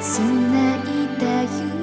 繋いだ夢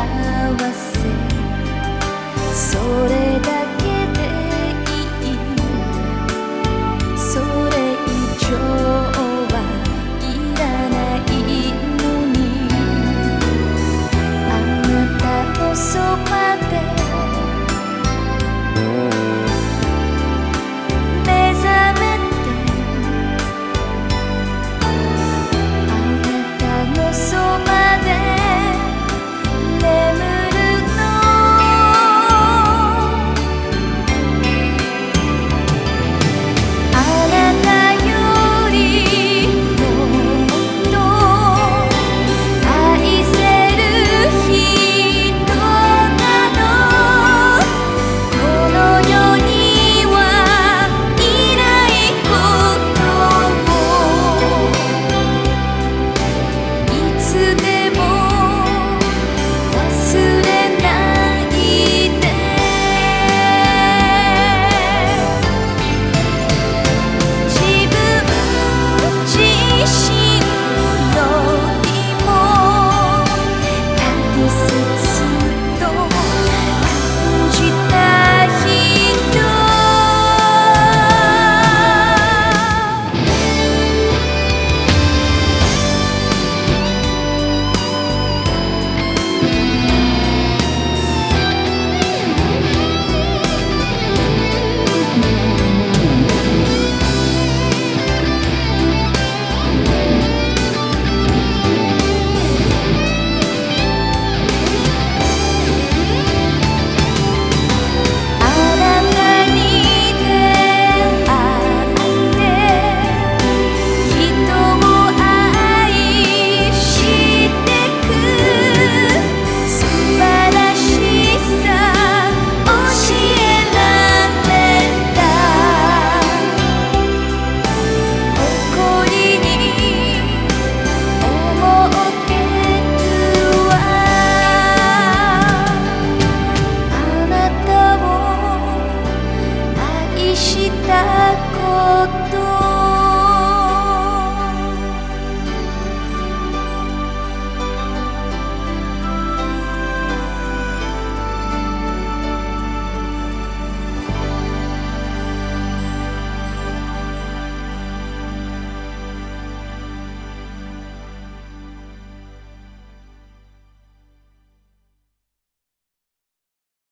I